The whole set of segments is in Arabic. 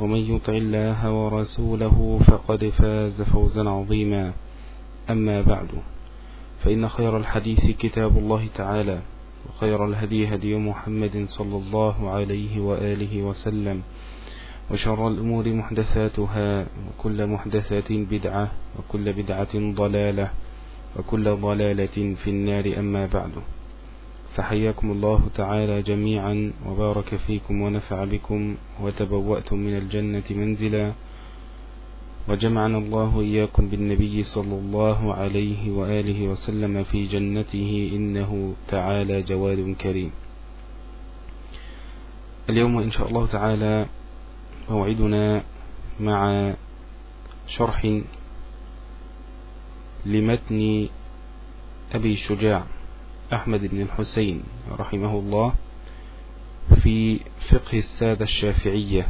ومن يطع الله ورسوله فقد فاز فوزا عظيما. أما بعد فإن خير الحديث كتاب الله تعالى وخير الهدي هدي محمد صلى الله عليه وآله وسلم وشر الأمور محدثاتها وكل محدثات بدعة وكل بدعة ضلالة وكل ضلالة في النار. أما بعد فحياكم الله تعالى جميعا وبارك فيكم ونفع بكم وتبوأتم من الجنة منزلا وجمعنا الله إياكم بالنبي صلى الله عليه وآله وسلم في جنته إنه تعالى جواد كريم. اليوم إن شاء الله تعالى موعدنا مع شرح لمتن أبي شجاع. أحمد بن الحسين رحمه الله في فقه السادة الشافعية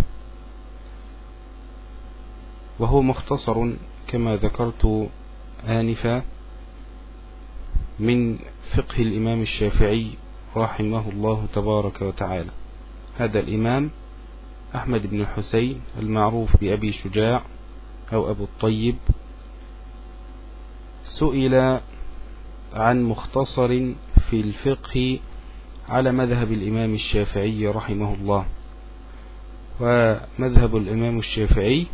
وهو مختصر كما ذكرت آنفا من فقه الإمام الشافعي رحمه الله تبارك وتعالى. هذا الإمام أحمد بن الحسين المعروف بأبي شجاع أو أبو الطيب سئل عن مختصر في الفقه على مذهب الإمام الشافعي رحمه الله. ومذهب الإمام الشافعي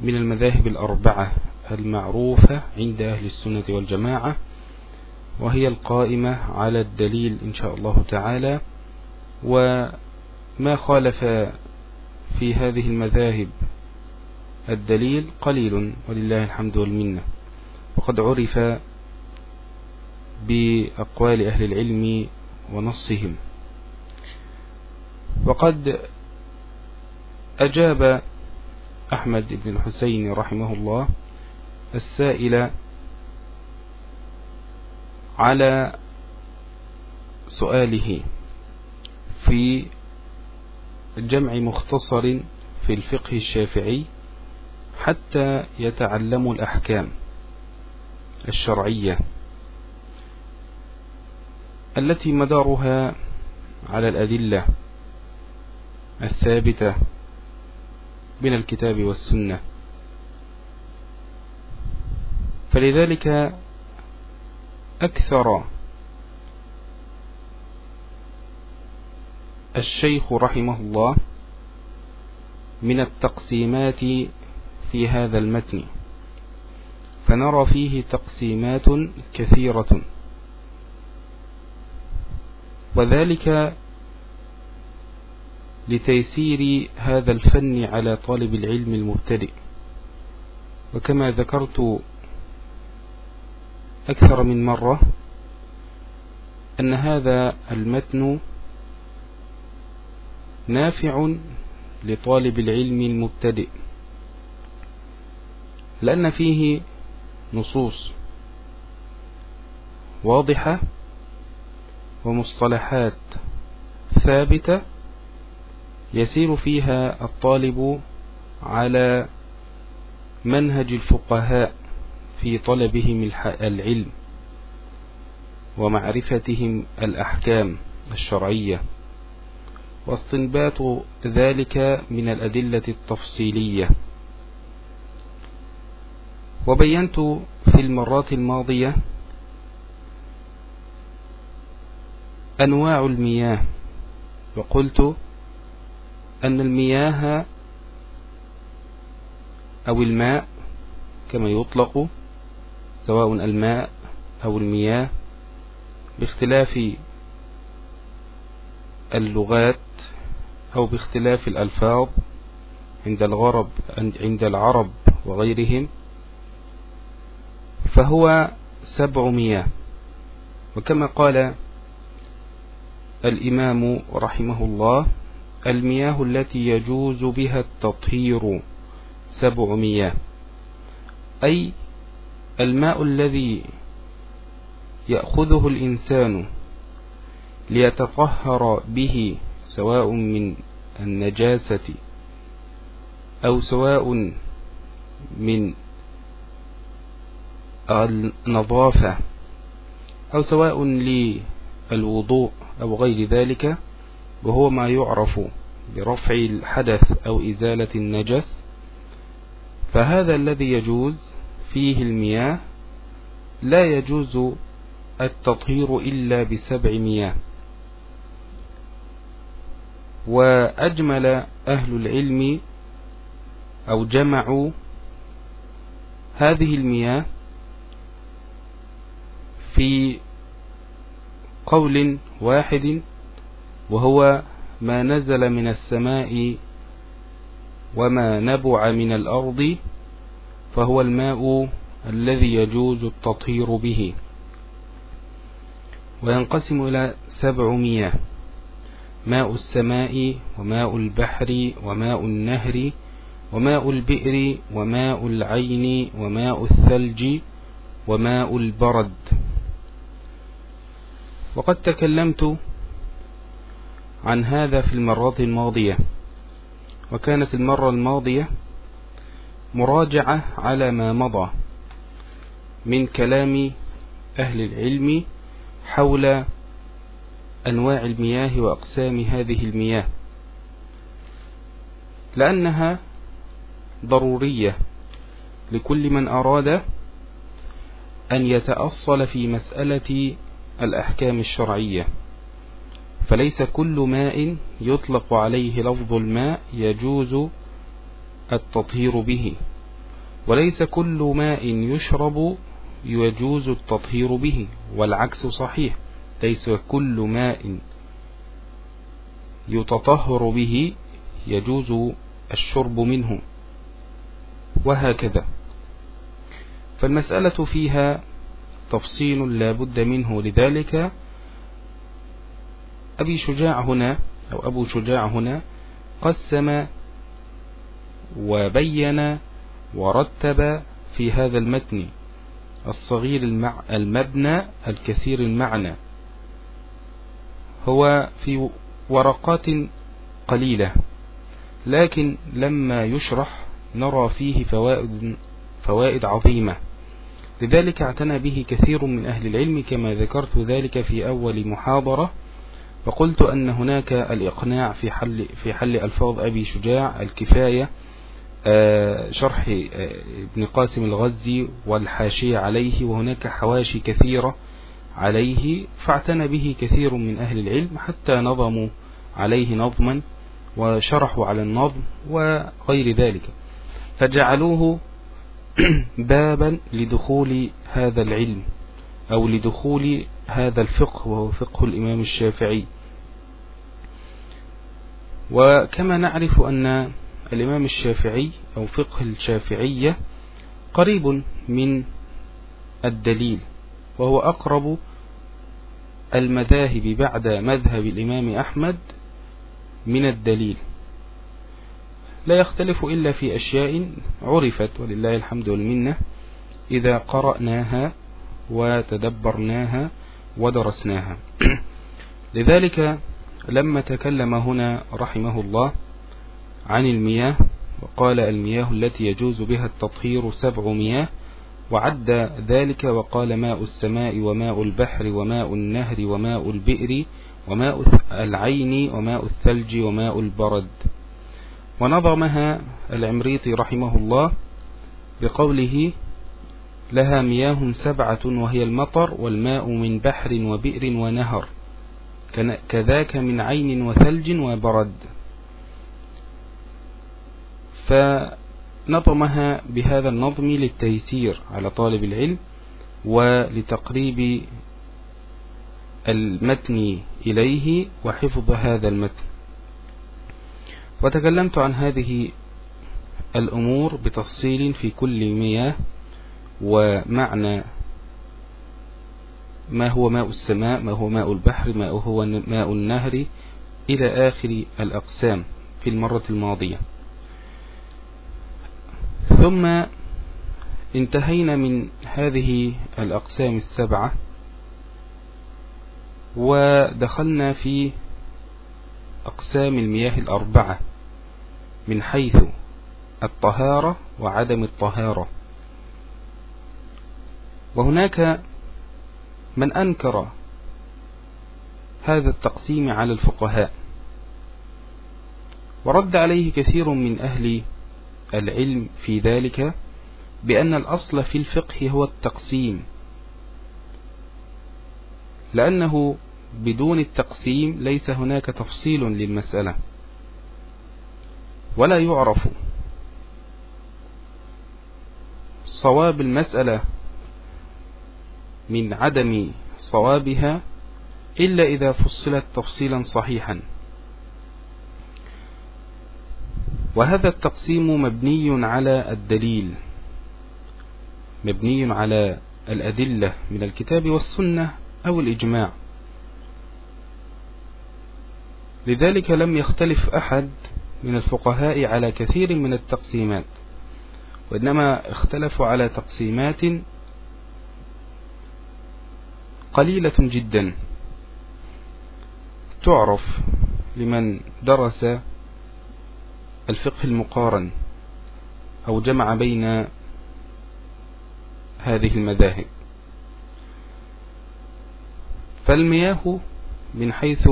من المذاهب الأربعة المعروفة عند أهل السنة والجماعة وهي القائمة على الدليل إن شاء الله تعالى. وما خالف في هذه المذاهب الدليل قليل ولله الحمد والمنة. وقد عرف بأقوال أهل العلم ونصهم. وقد أجاب أحمد بن الحسين رحمه الله السائل على سؤاله في جمع مختصر في الفقه الشافعي حتى يتعلموا الأحكام الشرعية. التي مدارها على الأدلة الثابتة من الكتاب والسنة. فلذلك أكثر الشيخ رحمه الله من التقسيمات في هذا المتن. فنرى فيه تقسيمات كثيرة. وذلك لتيسير هذا الفن على طالب العلم المبتدئ. وكما ذكرت أكثر من مرة أن هذا المتن نافع لطالب العلم المبتدئ لأن فيه نصوص واضحة ومصطلحات ثابتة يسير فيها الطالب على منهج الفقهاء في طلبهم العلم ومعرفتهم الأحكام الشرعية. واستنبات ذلك من الأدلة التفصيلية. وبينت في المرات الماضية أنواع المياه. وقلت أن المياه أو الماء كما يطلق سواء الماء أو المياه باختلاف اللغات أو باختلاف الألفاظ عند الغرب عند العرب وغيرهم فهو سبع مياه. وكما قال الإمام رحمه الله المياه التي يجوز بها التطهير سبع مياه أي الماء الذي يأخذه الإنسان ليتطهر به سواء من النجاسة أو سواء من النظافة أو سواء للوضوء. أو غير ذلك وهو ما يعرف برفع الحدث أو إزالة النجس فهذا الذي يجوز فيه المياه لا يجوز التطهير إلا بسبع مياه. وأجمل أهل العلم أو جمعوا هذه المياه في قول واحد وهو ما نزل من السماء وما نبع من الأرض فهو الماء الذي يجوز التطهير به وينقسم إلى سبع مياه ماء السماء وماء البحر وماء النهر وماء البئر وماء العين وماء الثلج وماء البرد. وقد تكلمت عن هذا في المرات الماضية وكانت المرة الماضية مراجعة على ما مضى من كلام أهل العلم حول أنواع المياه وأقسام هذه المياه لأنها ضرورية لكل من أراد أن يتأصل في مسألة الأحكام الشرعية. فليس كل ماء يطلق عليه لفظ الماء يجوز التطهير به. وليس كل ماء يشرب يجوز التطهير به. والعكس صحيح. ليس كل ماء يتطهر به يجوز الشرب منه. وهكذا. فالمسألة فيها تفصيل لا بد منه لذلك أبي شجاع هنا أو أبو شجاع هنا قسم وبين ورتب في هذا المتن الصغير. المبنى الكثير المعنى هو في ورقات قليلة لكن لما يشرح نرى فيه فوائد, فوائد عظيمة لذلك اعتنى به كثير من أهل العلم كما ذكرت ذلك في أول محاضرة وقلت أن هناك الإقناع في حل, في حل ألفاظ أبي شجاع الكفاية آه، شرح آه، ابن قاسم الغزي والحاشية عليه وهناك حواشي كثيرة عليه فاعتنى به كثير من أهل العلم حتى نظموا عليه نظما وشرحوا على النظم وغير ذلك. فجعلوه بابا لدخول هذا العلم أو لدخول هذا الفقه وهو فقه الإمام الشافعي. وكما نعرف أن الإمام الشافعي أو فقه الشافعية قريب من الدليل وهو أقرب المذاهب بعد مذهب الإمام أحمد من الدليل. لا يختلف إلا في أشياء عرفت ولله الحمد والمنة إذا قرأناها وتدبرناها ودرسناها. لذلك لما تكلم هنا رحمه الله عن المياه وقال المياه التي يجوز بها التطهير سبع مياه وعد ذلك وقال ماء السماء وماء البحر وماء النهر وماء البئر وماء العين وماء الثلج وماء البرد. ونظمها العمريطي رحمه الله بقوله لها مياه سبعة وهي المطر والماء من بحر وبئر ونهر كذاك من عين وثلج وبرد. نظمها بهذا النظم للتيسير على طالب العلم ولتقريب المتن إليه وحفظ هذا المتن. وتكلمت عن هذه الأمور بتفصيل في كل مياه ومعنى ما هو ماء السماء ما هو ماء البحر ما هو ماء النهر إلى آخر الأقسام في المرة الماضية. ثم انتهينا من هذه الأقسام السبعة ودخلنا في أقسام المياه الأربعة. من حيث الطهارة وعدم الطهارة. وهناك من أنكر هذا التقسيم على الفقهاء. ورد عليه كثير من أهل العلم في ذلك بأن الأصل في الفقه هو التقسيم. لأنه بدون التقسيم ليس هناك تفصيل للمسألة. ولا يعرف صواب المسألة من عدم صوابها إلا إذا فصلت تفصيلا صحيحا. وهذا التقسيم مبني على الدليل مبني على الأدلة من الكتاب والسنة أو الإجماع. لذلك لم يختلف أحد من الفقهاء على كثير من التقسيمات. وإنما اختلفوا على تقسيمات قليلة جدا. تعرف لمن درس الفقه المقارن أو جمع بين هذه المذاهب. فالمياه من حيث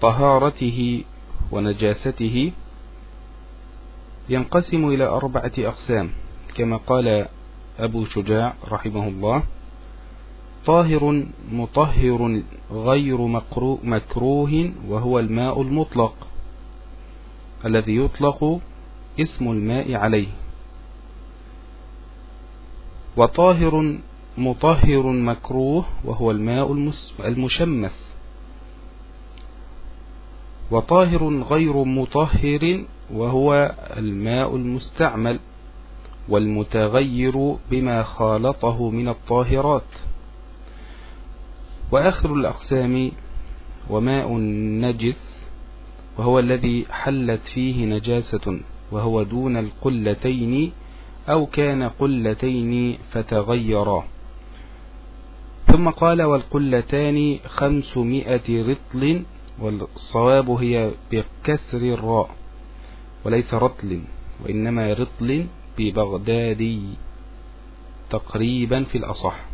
طهارته ونجاسته ينقسم إلى أربعة أقسام كما قال أبو شجاع رحمه الله طاهر مطهر غير مكروه وهو الماء المطلق الذي يطلق اسم الماء عليه. وطاهر مطهر مكروه وهو الماء المشمس. وطاهر غير مطهر وهو الماء المستعمل والمتغير بما خالطه من الطاهرات. وآخر الأقسام وماء نجس وهو الذي حلت فيه نجاسة وهو دون القلتين أو كان قلتين فتغيرا. ثم قال والقلتان خمسمائة رطل والصواب هي بكسر الراء وليس رطل وإنما رطل ببغدادي تقريبا في الأصح.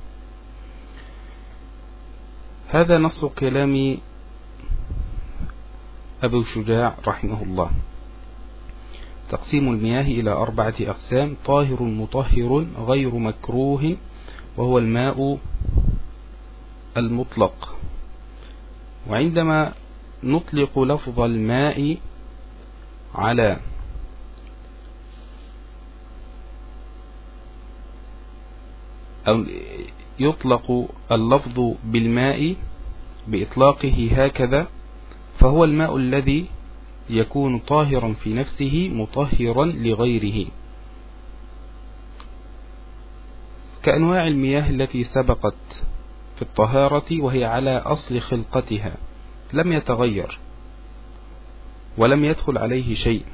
هذا نص كلام أبو شجاع رحمه الله. تقسيم المياه إلى أربعة أقسام طاهر مطهر غير مكروه وهو الماء المطلق. وعندما نطلق لفظ الماء على أو يطلق اللفظ بالماء بإطلاقه هكذا فهو الماء الذي يكون طاهرا في نفسه مطهرا لغيره. كأنواع المياه التي سبقت في الطهارة وهي على أصل خلقتها. لم يتغير ولم يدخل عليه شيء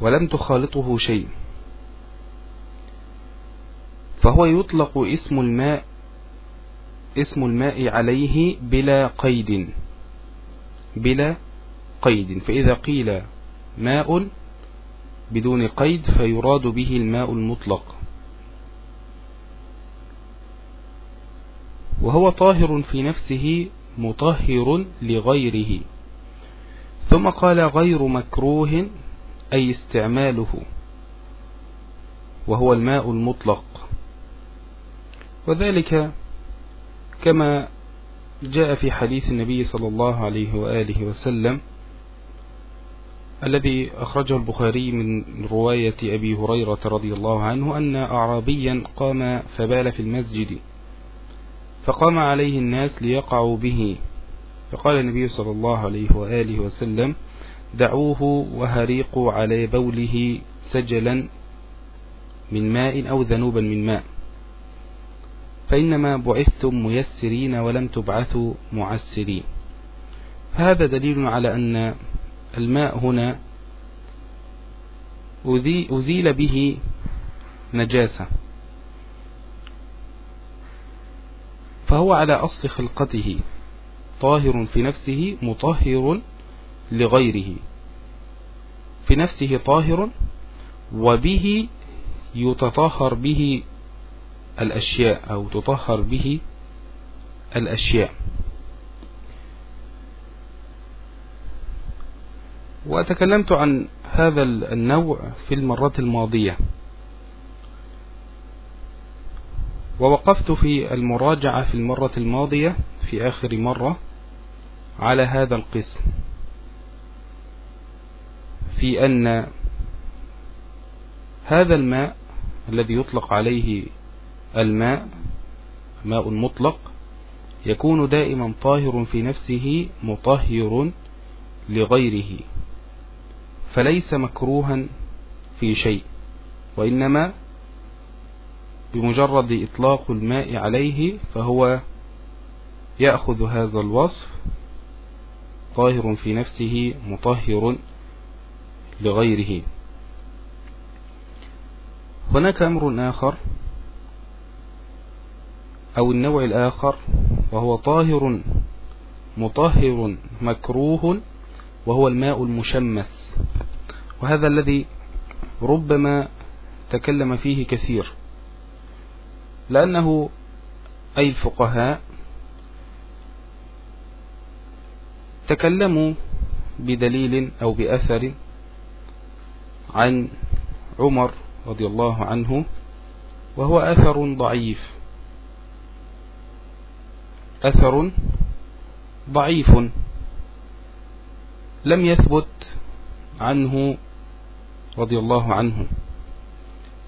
ولم تخالطه شيء. فهو يطلق اسم الماء اسم الماء عليه بلا قيد بلا قيد. فإذا قيل ماء بدون قيد فيراد به الماء المطلق. وهو طاهر في نفسه مطهر لغيره. ثم قال غير مكروه أي استعماله وهو الماء المطلق. وذلك كما جاء في حديث النبي صلى الله عليه وآله وسلم الذي أخرجه البخاري من رواية أبي هريرة رضي الله عنه أن أعرابيا قام فبال في المسجد. فقام عليه الناس ليقعوا به. فقال النبي صلى الله عليه وآله وسلم دعوه وهريقوا على بوله سجلا من ماء أو ذنوبا من ماء. فإنما بعثتم ميسرين ولم تبعثوا معسرين. هذا دليل على أن الماء هنا أزيل به نجاسة. فهو على أصل خلقته طاهر في نفسه مطهر لغيره. في نفسه طاهر وبه يتطهر به الأشياء أو تطهر به الأشياء. وتكلمت عن هذا النوع في المرة الماضية. ووقفت في المراجعة في المرة الماضية في آخر مرة على هذا القسم في أن هذا الماء الذي يطلق عليه الماء ماء مطلق يكون دائما طاهر في نفسه مطهر لغيره فليس مكروها في شيء وإنما بمجرد إطلاق الماء عليه فهو يأخذ هذا الوصف طاهر في نفسه مطهر لغيره. هناك أمر آخر أو النوع الآخر وهو طاهر مطهر مكروه وهو الماء المشمس. وهذا الذي ربما تكلم فيه كثير. لأنه أي الفقهاء تكلموا بدليل أو بأثر عن عمر رضي الله عنه وهو أثر ضعيف. أثر ضعيف. لم يثبت عنه رضي الله عنه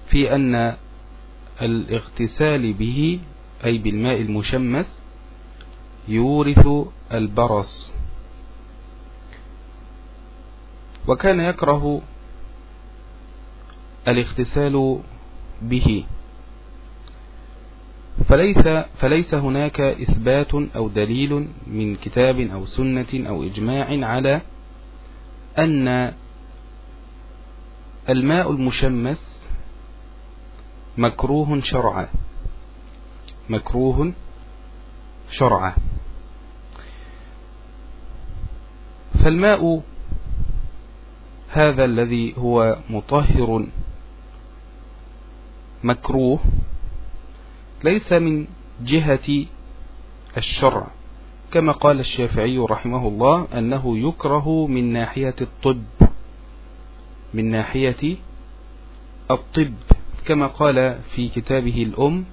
في أن الاغتسال به أي بالماء المشمس يورث البرص. وكان يكره الاغتسال به. فليس, فليس هناك إثبات أو دليل من كتاب أو سنة أو إجماع على أن الماء المشمس مكروه شرعا مكروه شرعا فالماء هذا الذي هو مطهر مكروه ليس من جهة الشرع. كما قال الشافعي رحمه الله أنه يكره من ناحية الطب من ناحية الطب. كما قال في كتابه الأم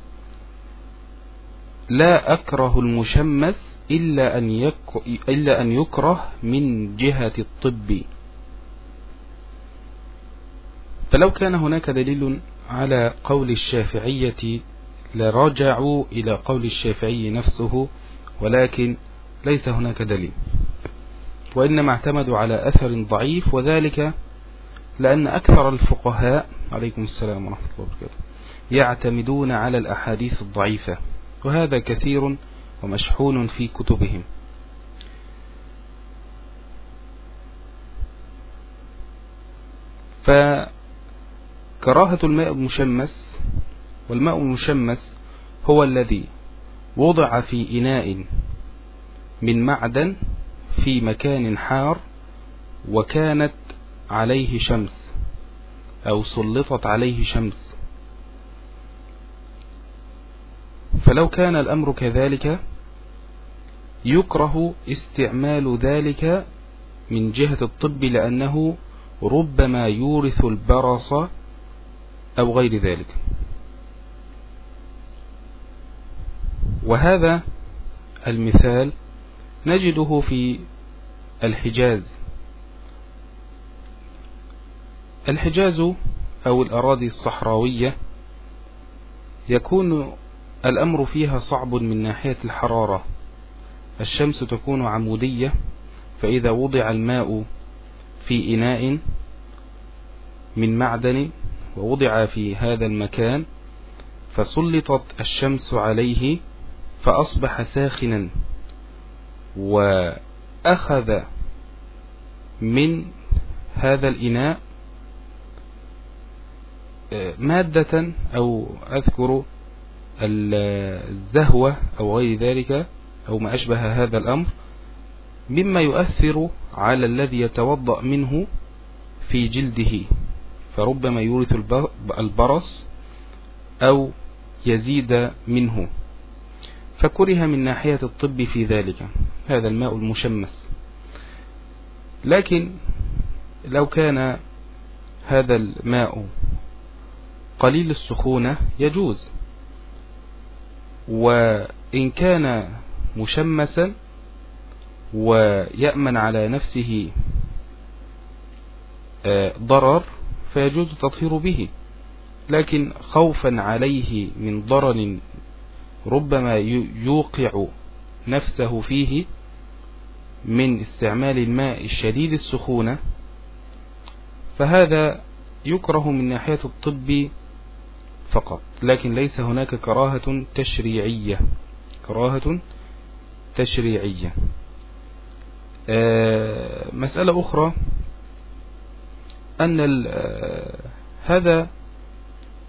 لا أكره المشمس إلا أن, يك إلا أن يكره من جهة الطب. فلو كان هناك دليل على قول الشافعية لرجعوا إلى قول الشافعي نفسه ولكن ليس هناك دليل. وإنما اعتمدوا على أثر ضعيف وذلك لأن أكثر الفقهاء عليكم السلام ورحمة الله وبركاته. يعتمدون على الأحاديث الضعيفة وهذا كثير ومشحون في كتبهم. فكراهة الماء المشمس والماء المشمس هو الذي وضع في إناء من معدن في مكان حار وكانت عليه شمس. أو سلطت عليه شمس. فلو كان الأمر كذلك يكره استعمال ذلك من جهة الطب لأنه ربما يورث البرص أو غير ذلك. وهذا المثال نجده في الحجاز. الحجاز أو الأراضي الصحراوية يكون الأمر فيها صعب من ناحية الحرارة. الشمس تكون عمودية فإذا وضع الماء في إناء من معدن ووضع في هذا المكان فسلطت الشمس عليه فأصبح ساخنا وأخذ من هذا الإناء مادة أو أذكر الزهوة أو غير ذلك أو ما أشبه هذا الأمر مما يؤثر على الذي يتوضأ منه في جلده. فربما يورث البرص أو يزيد منه. فكره من ناحية الطب في ذلك. هذا الماء المشمس. لكن لو كان هذا الماء قليل السخونة يجوز. وإن كان مشمسا ويأمن على نفسه آه، ضرر فيجوز التطهير به. لكن خوفا عليه من ضرر ربما يوقع نفسه فيه من استعمال الماء الشديد السخونة فهذا يكره من ناحية الطب فقط لكن ليس هناك كراهة تشريعية. كراهة تشريعية. آه، مسألة أخرى أن آه، هذا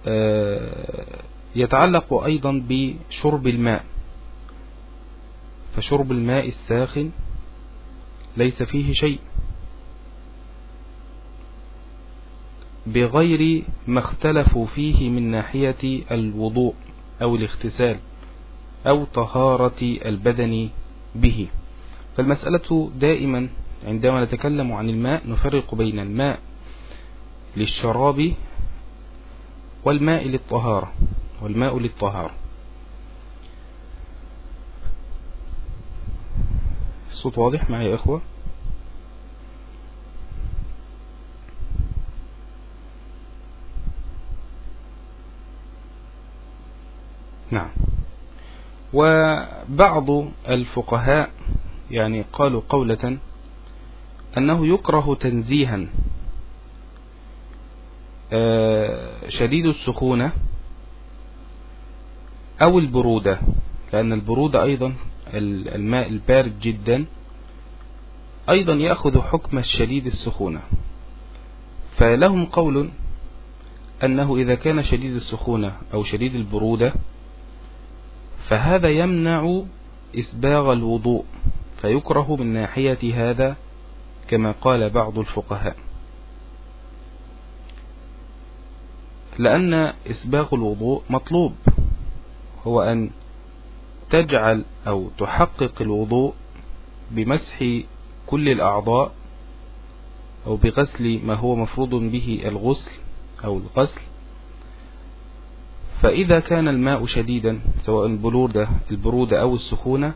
آه، يتعلق أيضا بشرب الماء. فشرب الماء الساخن ليس فيه شيء. بغير ما اختلفوا فيه من ناحية الوضوء أو الاغتسال أو طهارة البدن به. فالمسألة دائما عندما نتكلم عن الماء نفرق بين الماء للشراب والماء للطهارة والماء للطهارة. الصوت واضح معي يا إخوة؟ نعم. وبعض الفقهاء يعني قالوا قولة أنه يكره تنزيها آه، شديد السخونة أو البرودة لأن البرودة أيضا الماء البارد جدا أيضا يأخذ حكم الشديد السخونة. فلهم قول أنه إذا كان شديد السخونة أو شديد البرودة فهذا يمنع إسباغ الوضوء فيكره من ناحية هذا كما قال بعض الفقهاء. لأن إسباغ الوضوء مطلوب هو أن تجعل أو تحقق الوضوء بمسح كل الأعضاء أو بغسل ما هو مفروض به الغسل أو الغسل فإذا كان الماء شديدا سواء البرودة, البرودة أو السخونة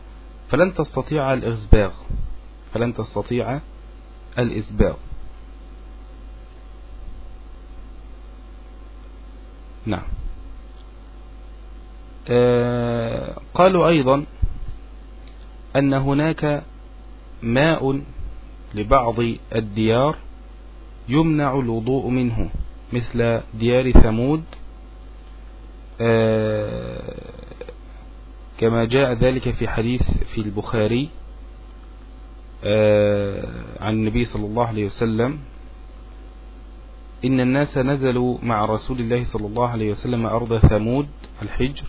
فلن تستطيع الإسباغ فلن تستطيع الإسباغ نعم. آه قالوا أيضا أن هناك ماء لبعض الديار يمنع الوضوء منه مثل ديار ثمود كما جاء ذلك في حديث في البخاري آه عن النبي صلى الله عليه وسلم إن الناس نزلوا مع رسول الله صلى الله عليه وسلم أرض ثمود الحجر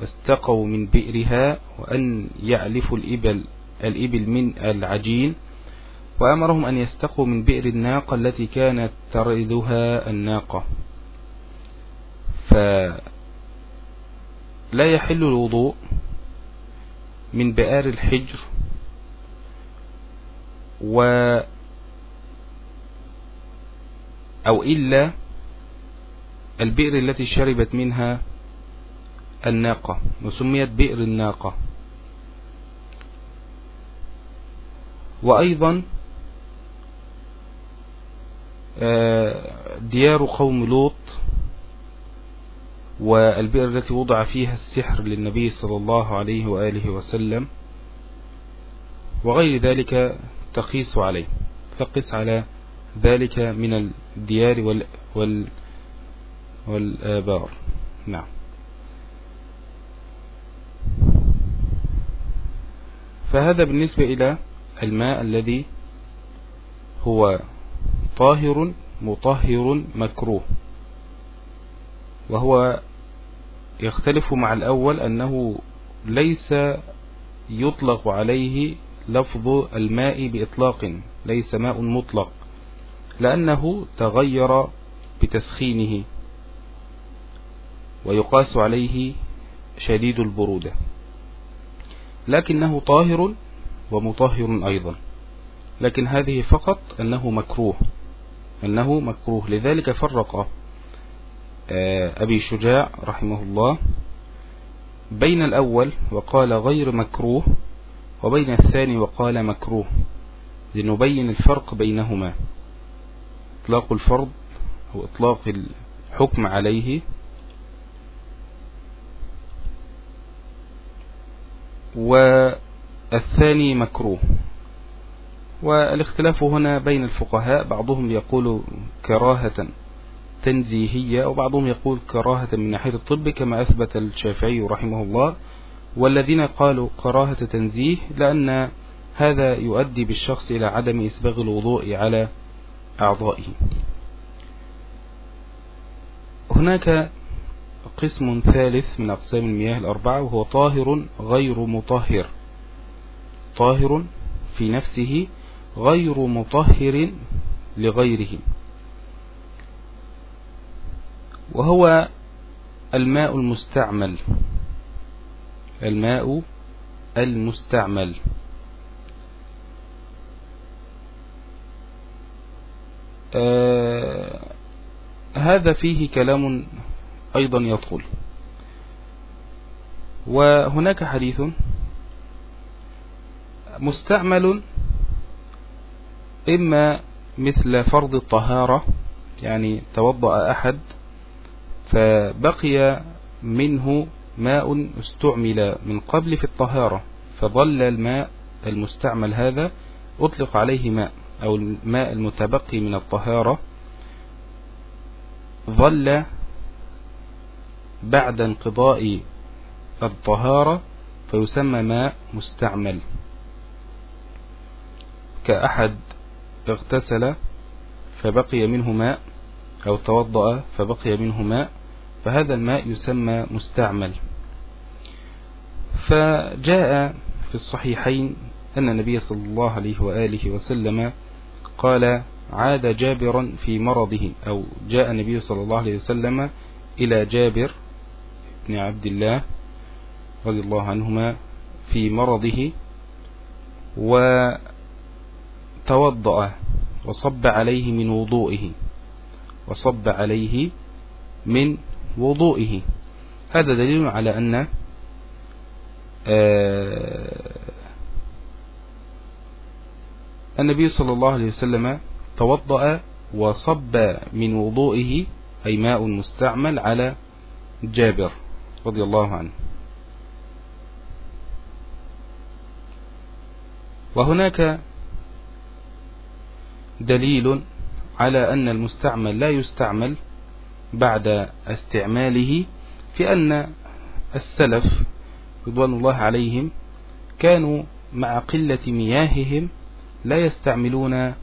واستقوا من بئرها وأن يعلفوا الإبل, الإبل من العجين وأمرهم أن يستقوا من بئر الناقة التي كانت تردها الناقة. فلا يحل الوضوء من بئار الحجر و أو إلا البئر التي شربت منها الناقة وسميت بئر الناقة. وأيضا آه، ديار قوم لوط والبئر التي وضع فيها السحر للنبي صلى الله عليه وآله وسلم وغير ذلك تقيس عليه فقس على ذلك من الديار وال وال والآبار. نعم. فهذا بالنسبة إلى الماء الذي هو طاهر مطهر مكروه وهو يختلف مع الأول أنه ليس يطلق عليه لفظ الماء بإطلاق ليس ماء مطلق لأنه تغير بتسخينه ويقاس عليه شديد البرودة. لكنه طاهر ومطهر أيضا لكن هذه فقط أنه مكروه أنه مكروه لذلك فرق أبي شجاع رحمه الله. بين الأول وقال غير مكروه وبين الثاني وقال مكروه. لنبين الفرق بينهما. إطلاق الفرض أو إطلاق الحكم عليه. والثاني مكروه. والاختلاف هنا بين الفقهاء بعضهم يقول كراهة. تنزيهية وبعضهم يقول كراهة من ناحية الطب كما أثبت الشافعي رحمه الله. والذين قالوا كراهة تنزيه لأن هذا يؤدي بالشخص إلى عدم إسباغ الوضوء على أعضائه. هناك قسم ثالث من أقسام المياه الأربعة وهو طاهر غير مطهر. طاهر في نفسه غير مطهر لغيره. وهو الماء المستعمل. الماء المستعمل. آه هذا فيه كلام أيضا يطول. وهناك حديث مستعمل إما مثل فرض الطهارة يعني توضأ أحد فبقي منه ماء استعمل من قبل في الطهارة فظل الماء المستعمل هذا أطلق عليه ماء أو الماء المتبقي من الطهارة ظل بعد انقضاء الطهارة فيسمى ماء مستعمل. كأحد اغتسل فبقي منه ماء أو توضأ فبقي منه ماء فهذا الماء يسمى مستعمل. فجاء في الصحيحين أن النبي صلى الله عليه وآله وسلم قال عاد جابرا في مرضه. أو جاء النبي صلى الله عليه وسلم إلى جابر بن عبد الله رضي الله عنهما في مرضه وتوضأ وصب عليه من وضوئه وصب عليه من وضوئه. هذا دليل على أن آه، النبي صلى الله عليه وسلم توضأ وصب من وضوئه أي ماء مستعمل على جابر رضي الله عنه. وهناك دليل على أن المستعمل لا يستعمل بعد استعماله في أن السلف رضوان الله عليهم كانوا مع قلة مياههم لا يستعملون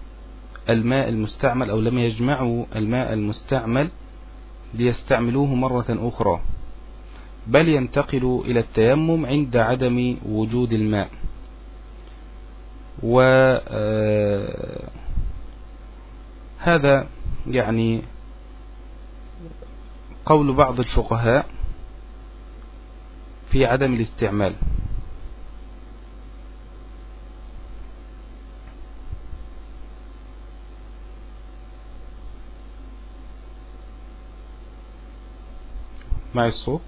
الماء المستعمل أو لم يجمعوا الماء المستعمل ليستعملوه مرة أخرى بل ينتقلوا إلى التيمم عند عدم وجود الماء. وهذا آه، يعني قول بعض الفقهاء في عدم الاستعمال. مع الصوت؟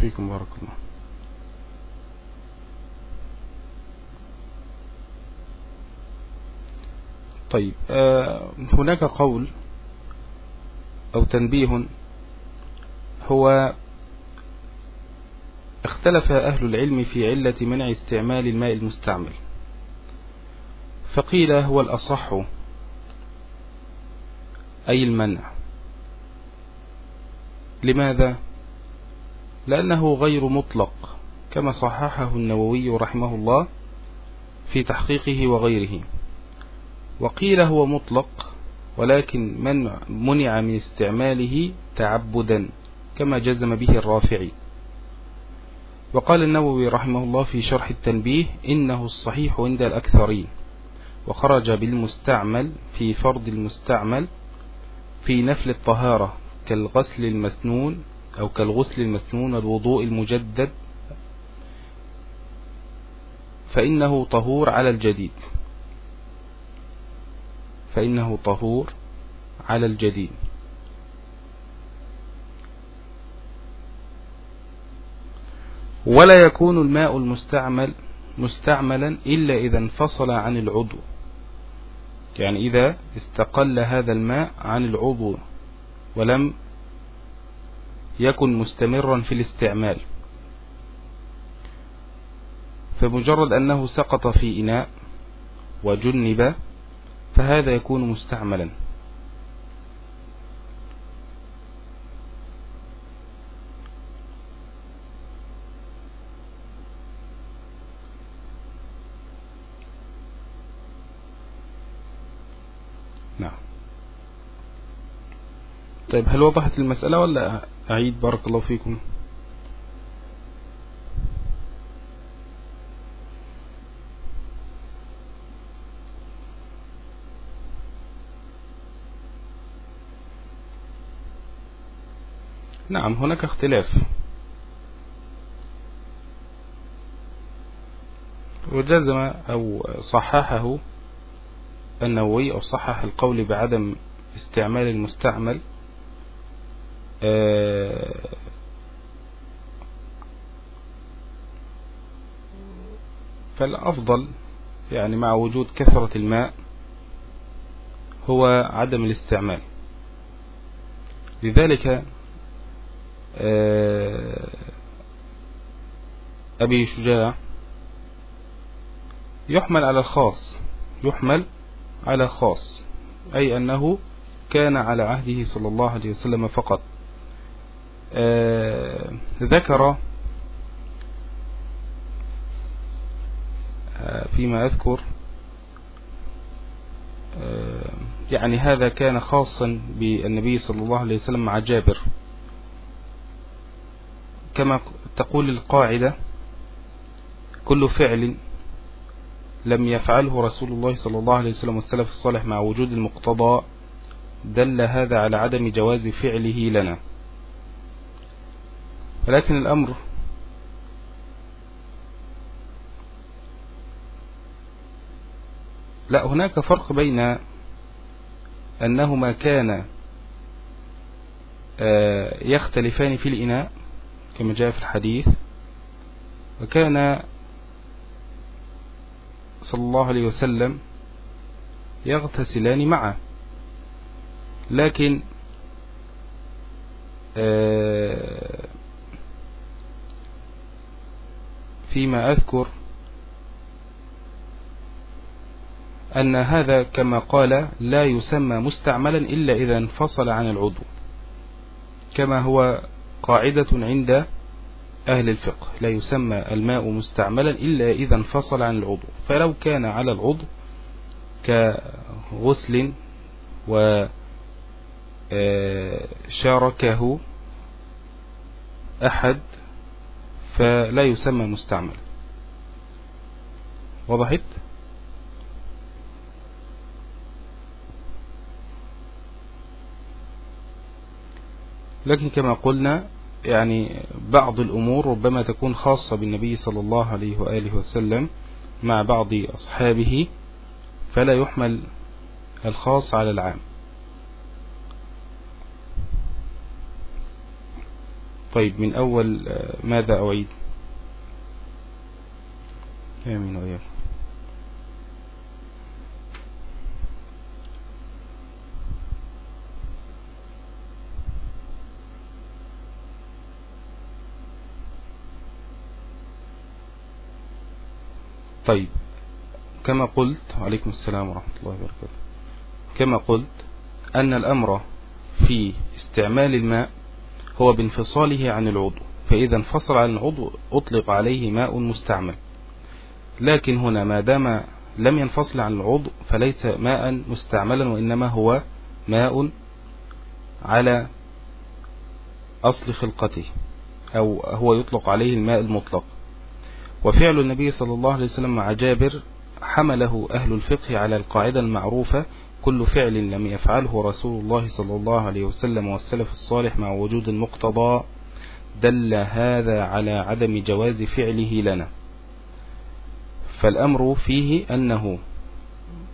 فيكم بارك الله. طيب آه، هناك قول أو تنبيه هو اختلف أهل العلم في علة منع استعمال الماء المستعمل. فقيل هو الأصح أي المنع. لماذا؟ لأنه غير مطلق كما صححه النووي رحمه الله في تحقيقه وغيره. وقيل هو مطلق ولكن من منع من استعماله تعبدا كما جزم به الرافعي. وقال النووي رحمه الله في شرح التنبيه إنه الصحيح عند الأكثرين وخرج بالمستعمل في فرض المستعمل في نفل الطهارة كالغسل المسنون أو كالغسل المسنون الوضوء المجدد فإنه طهور على الجديد. فإنه طهور على الجديد. ولا يكون الماء المستعمل مستعملا إلا إذا انفصل عن العضو. يعني إذا استقل هذا الماء عن العضو ولم يكن مستمرا في الاستعمال. فمجرد أنه سقط في إناء وجنب فهذا يكون مستعملا نعم طيب هل وضحت المسألة ولا أعيد بارك الله فيكم؟ نعم هناك اختلاف. وجزم أو صححه النووي أو صحح القول بعدم استعمال المستعمل فالأفضل يعني مع وجود كثرة الماء هو عدم الاستعمال. لذلك آه، أبي شجاع يحمل على الخاص يحمل على خاص أي أنه كان على عهده صلى الله عليه وسلم فقط. آه، ذكر آه، فيما أذكر يعني هذا كان خاصا بالنبي صلى الله عليه وسلم مع جابر. كما تقول القاعدة كل فعل لم يفعله رسول الله صلى الله عليه وسلم والسلف الصالح مع وجود المقتضى دل هذا على عدم جواز فعله لنا. ولكن الأمر لا هناك فرق بين أنهما كان آه، يختلفان في الإناء كما جاء في الحديث وكان صلى الله عليه وسلم يغتسلان معه. لكن آه، فيما أذكر أن هذا كما قال لا يسمى مستعملا إلا إذا انفصل عن العضو كما هو قاعدة عند أهل الفقه لا يسمى الماء مستعملا إلا إذا انفصل عن العضو فلو كان على العضو كغسل وشاركه أحد فلا يسمى مستعمل. وضحت لكن كما قلنا يعني بعض الأمور ربما تكون خاصة بالنبي صلى الله عليه وآله وسلم مع بعض أصحابه فلا يحمل الخاص على العام. طيب من أول آه، ماذا أعيد آمين وإياكم. طيب كما قلت عليكم السلام ورحمة الله وبركاته. كما قلت أن الأمر في استعمال الماء هو بانفصاله عن العضو فإذا انفصل عن العضو أطلق عليه ماء مستعمل. لكن هنا ما دام لم ينفصل عن العضو فليس ماء مستعملا وإنما هو ماء على أصل خلقته أو هو يطلق عليه الماء المطلق. وفعل النبي صلى الله عليه وسلم مع جابر حمله أهل الفقه على القاعدة المعروفة كل فعل لم يفعله رسول الله صلى الله عليه وسلم والسلف الصالح مع وجود المقتضى دل هذا على عدم جواز فعله لنا. فالأمر فيه أنه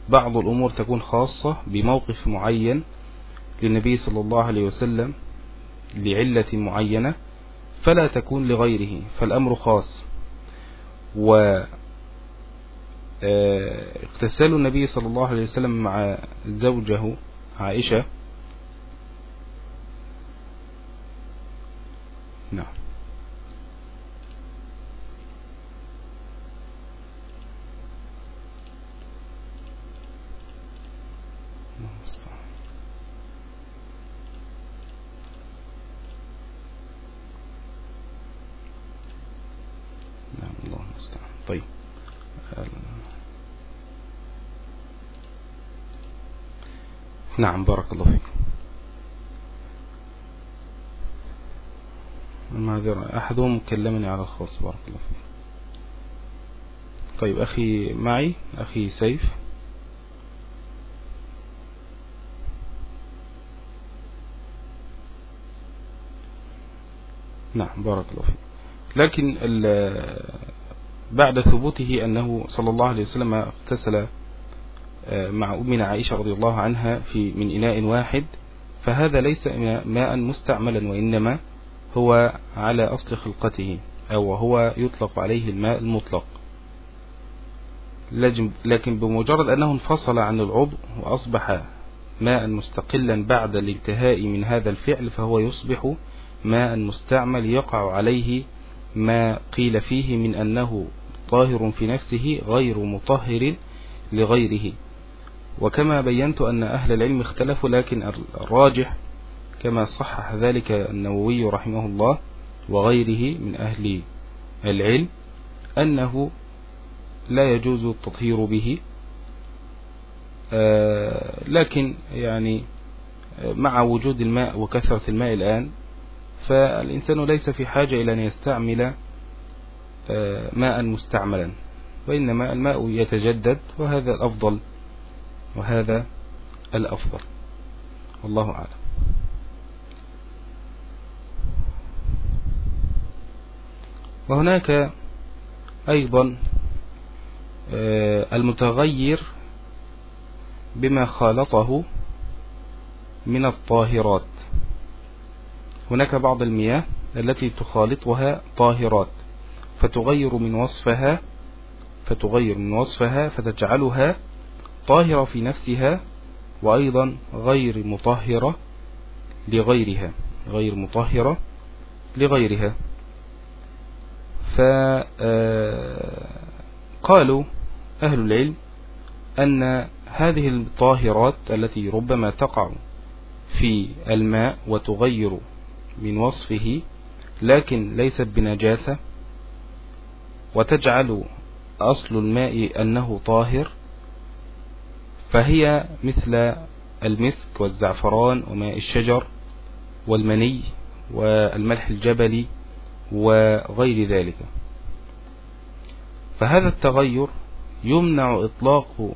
بعض الأمور تكون خاصة بموقف معين للنبي صلى الله عليه وسلم لعلة معينة فلا تكون لغيره فالأمر خاص. اغتسال النبي صلى الله عليه وسلم مع زوجه عائشة. نعم. نعم بارك الله فيك. المعذرة أحدهم كلمني على الخاص بارك الله فيك. طيب أخي معي؟ أخي سيف؟ نعم بارك الله فيك. لكن بعد ثبوته أنه صلى الله عليه وسلم اغتسل مع أمنا عائشة رضي الله عنها في من إناء واحد فهذا ليس ماء مستعملا وإنما هو على أصل خلقته أو هو يطلق عليه الماء المطلق. لكن بمجرد أنه انفصل عن العضو وأصبح ماء مستقلا بعد الانتهاء من هذا الفعل فهو يصبح ماء مستعمل يقع عليه ما قيل فيه من أنه طاهر في نفسه غير مطهر لغيره. وكما بينت أن أهل العلم اختلفوا لكن الراجح كما صحح ذلك النووي رحمه الله وغيره من أهل العلم أنه لا يجوز التطهير به. آه، لكن يعني مع وجود الماء وكثرة الماء الآن فالإنسان ليس في حاجة إلى أن يستعمل آه، ماء مستعملا وإنما الماء يتجدد وهذا الأفضل وهذا الأفضل. والله أعلم. وهناك أيضا آه، المتغير بما خالطه من الطاهرات. هناك بعض المياه التي تخالطها طاهرات فتغير من وصفها فتغير من وصفها فتجعلها طاهرة في نفسها وأيضا غير مطهرة لغيرها غير مطهرة لغيرها. فقالوا آه، أهل العلم أن هذه الطاهرات التي ربما تقع في الماء وتغير من وصفه لكن ليست بنجاسة وتجعل أصل الماء أنه طاهر فهي مثل المسك والزعفران وماء الشجر والمني والملح الجبلي وغير ذلك. فهذا التغير يمنع إطلاق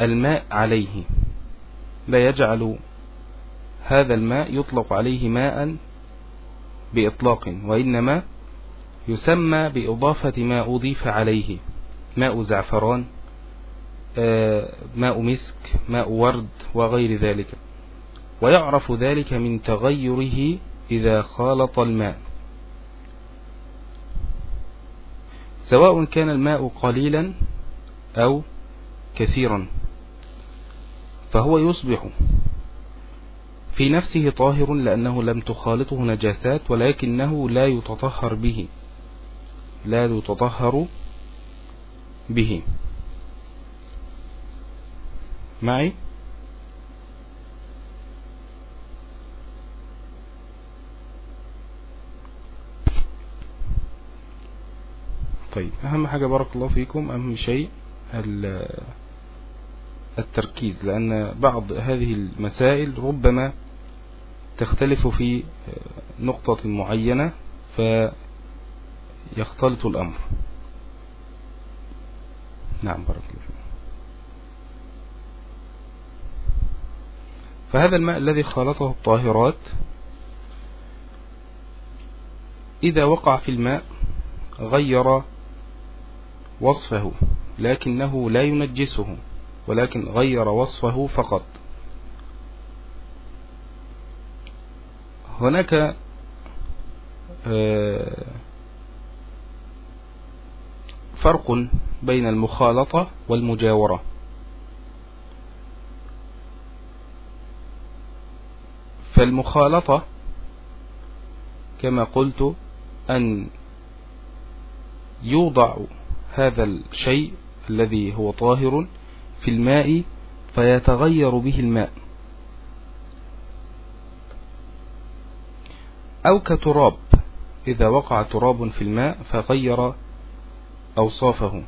الماء عليه. لا يجعل هذا الماء يطلق عليه ماء بإطلاق وإنما يسمى بإضافة ما أضيف عليه. ماء زعفران آه، ماء مسك ماء ورد وغير ذلك. ويعرف ذلك من تغيره إذا خالط الماء. سواء كان الماء قليلا أو كثيرا فهو يصبح في نفسه طاهر لأنه لم تخالطه نجاسات ولكنه لا يتطهر به لا يتطهر به. معي؟ طيب أهم حاجة بارك الله فيكم أهم شيء التركيز لأن بعض هذه المسائل ربما تختلف في نقطة معينة فيختلط الأمر. نعم بارك الله فهذا الماء الذي خالطه الطاهرات إذا وقع في الماء غير وصفه لكنه لا ينجسه ولكن غير وصفه فقط. هناك آه، فرق بين المخالطة والمجاورة. فالمخالطة كما قلت أن يوضع هذا الشيء الذي هو طاهر في الماء فيتغير به الماء. أو كتراب إذا وقع تراب في الماء فغير أوصافه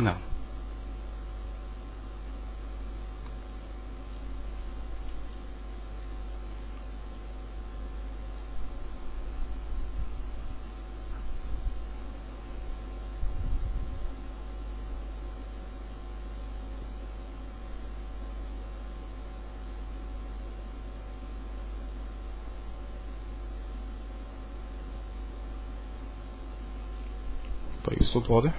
نعم طيب الصوت واضح؟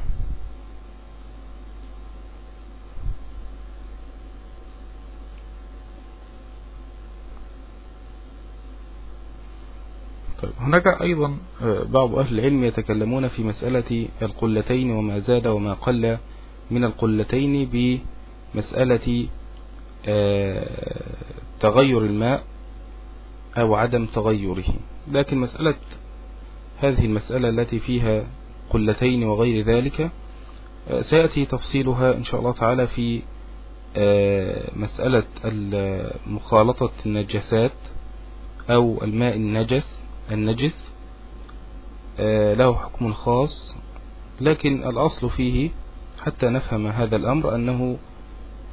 طيب هناك أيضا آه، بعض أهل العلم يتكلمون في مسألة القلتين وما زاد وما قل من القلتين بمسألة آه، تغير الماء أو عدم تغيره. لكن مسألة هذه المسألة التي فيها قلتين وغير ذلك. آه، سيأتي تفصيلها إن شاء الله تعالى في مسألة مخالطة النجسات أو الماء النجس النجس. آه، له حكم خاص لكن الأصل فيه حتى نفهم هذا الأمر أنه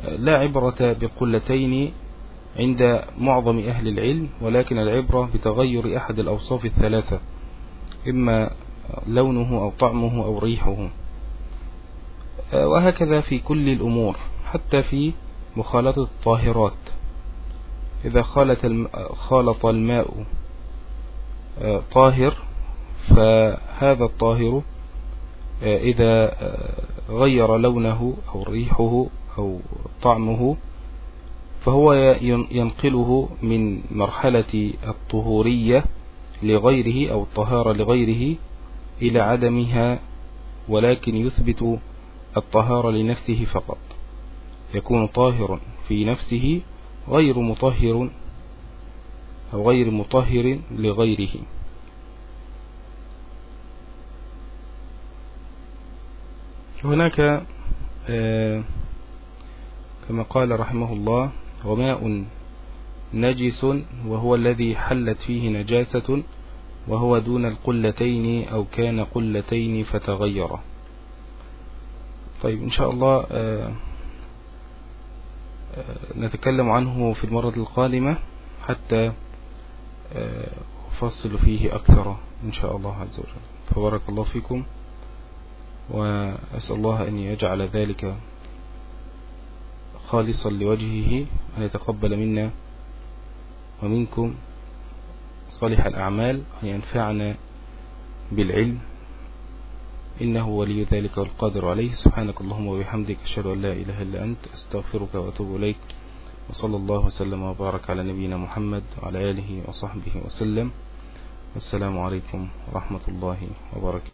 آه، لا عبرة بقلتين عند معظم أهل العلم ولكن العبرة بتغير أحد الأوصاف الثلاثة. إما لونه أو طعمه أو ريحه. آه، وهكذا في كل الأمور حتى في مخالطة الطاهرات. إذا خالط الماء طاهر فهذا الطاهر آه، إذا آه، غير لونه أو ريحه أو طعمه فهو ينقله من مرحلة الطهورية لغيره أو الطهارة لغيره إلى عدمها ولكن يثبت الطهارة لنفسه فقط. يكون طاهر في نفسه غير مطهر أو غير مطهر لغيره. هناك آه، كما قال رحمه الله وماء نجس وهو الذي حلت فيه نجاسة وهو دون القلتين أو كان قلتين فتغير. طيب إن شاء الله آه، آه، نتكلم عنه في المرة القادمة حتى أفصل فيه أكثر إن شاء الله عز وجل. فبارك الله فيكم وأسأل الله أن يجعل ذلك خالصا لوجهه أن يتقبل منا ومنكم. صالح الأعمال وينفعنا بالعلم. إنه ولي ذلك والقادر عليه. سبحانك اللهم وبحمدك أشهد أن لا إله إلا أنت أستغفرك وأتوب إليك. وصلى الله وسلم وبارك على نبينا محمد وعلى آله وصحبه وسلم. والسلام عليكم ورحمة الله وبركاته.